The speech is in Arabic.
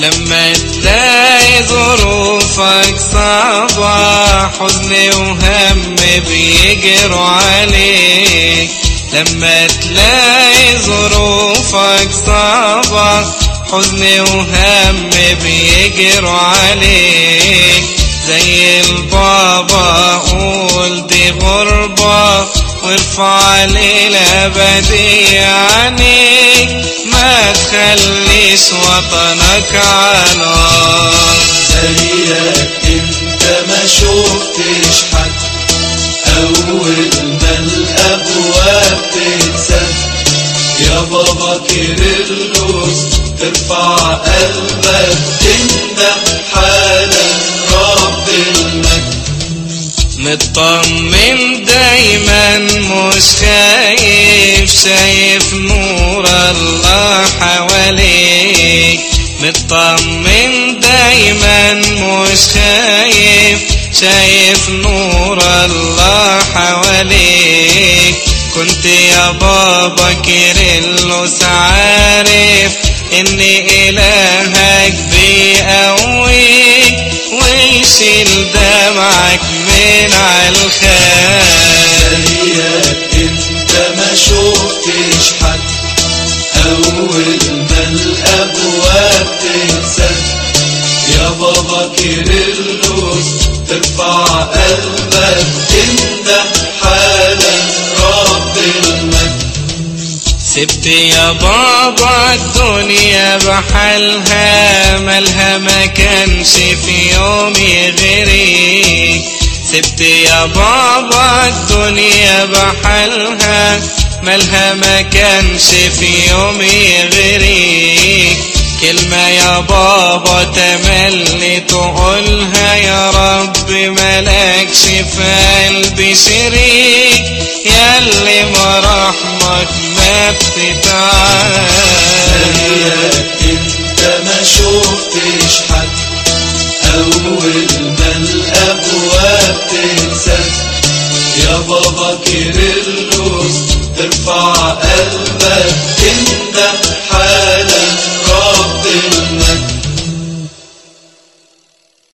لما تلاقي ظروفك صعبة حزن وهم بيجروا عليك. لما تلاقي ظروفك صعبة حزن وهم بيجروا عليك. زي البابا قول دي غربة وارفع للأبدية عنيك ما تخليش وطنك على زيك انت ما شفتش حد. أول ما الأبواب تتسد. يا بابا كيرلس ترفع قلبك مطمن دايما مش خايف شايف نور الله حواليك. مطمن دايما مش خايف شايف نور الله حواليك. كنت يا بابا كيرلس عارف ان إلهك بيقويك. ويشيل دمعك عالخير زيك انت ما شفتش حد أول ما الابواب تتسد يا بابا كيرلس ترفع قلبك. تندم حالا رب المجد. سبت يا بابا الدنيا بحالها مالها ما كانش في يوم يغريك سبت يا بابا الدنيا بحالها. مالها ما كانش في يوم يغريك كلمة يا بابا تملي تقولها. يا رب ملكش في قلبي شريك. ياللي مراحمك ما بتتعاد انت ما شفتش حد. أول بابا كيرلس ترفع قلبك انت